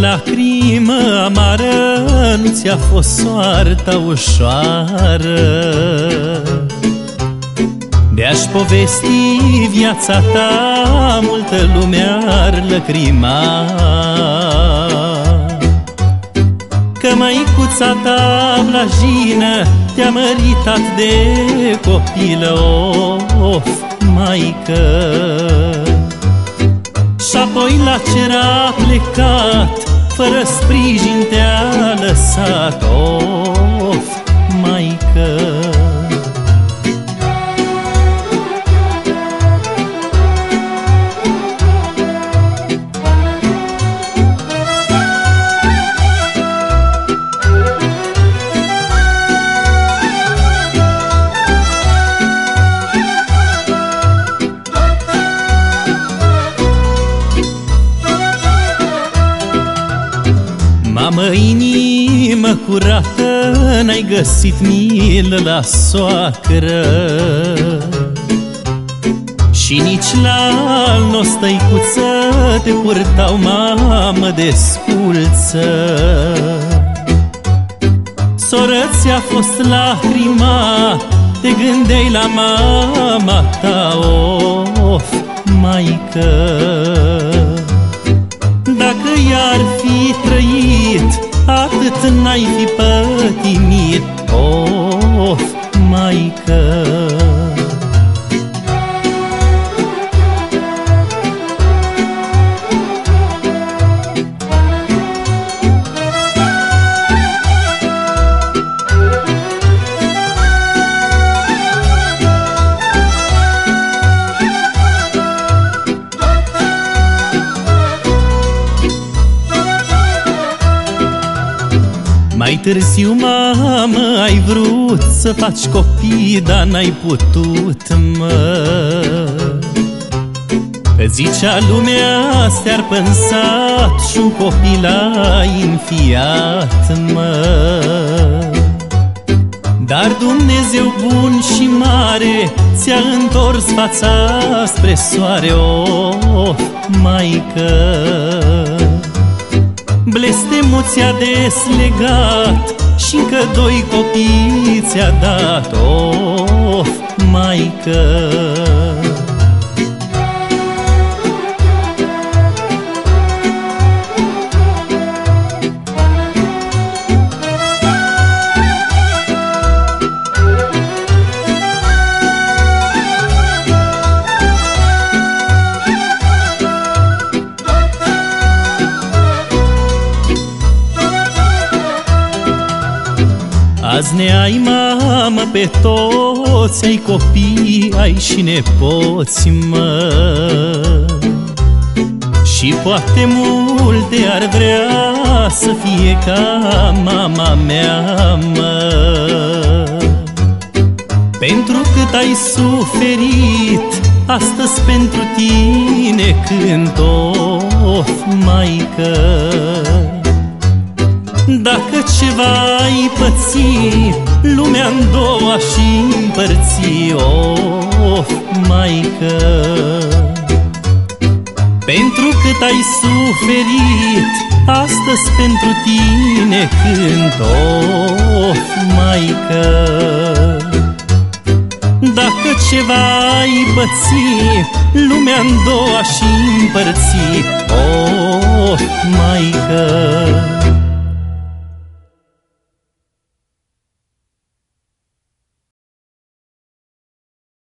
lacrimă amară Nu ți-a fost soarta ușoară. De-aș povesti viața ta Multă lume ar lăcrima. Că măicuța ta blajină Te-a măritat de copilă Of, maică. Și apoi la cer a plecat Fără sprijin te-a lăsat. Of, maică Mamă, inimă curată, n-ai găsit milă la soacră. Și nici la al nostăicuță te purtau mamă de sculță Soră ți-a fost lacrima, te gândeai la mama ta, of, maică Dacă i-ar fi trăit, atât n-ai fi pătimit, Mai târziu, mamă, ai vrut să faci copii, dar n-ai putut, mă. Zicea lumea, s-ar pănsat și un copil ai înfiat, mă. Dar Dumnezeu bun și mare Ți-a întors fața spre soare, of, maică Blestemul ți-a deslegat și încă doi copiți ți-a dat, of, maică Azi ne ai mamă pe toți, ai copii, ai și nepoți, mă. Și poate multe ar vrea să fie ca mama mea, mă. Pentru cât ai suferit, astăzi pentru tine cânt, of, maică dacă ceva ai păți, lumea în două și împărți, of, maică. Pentru cât ai suferit, astăzi pentru tine cânt, of, maică. Dacă ceva ai păți, lumea în două și împărți, of, maică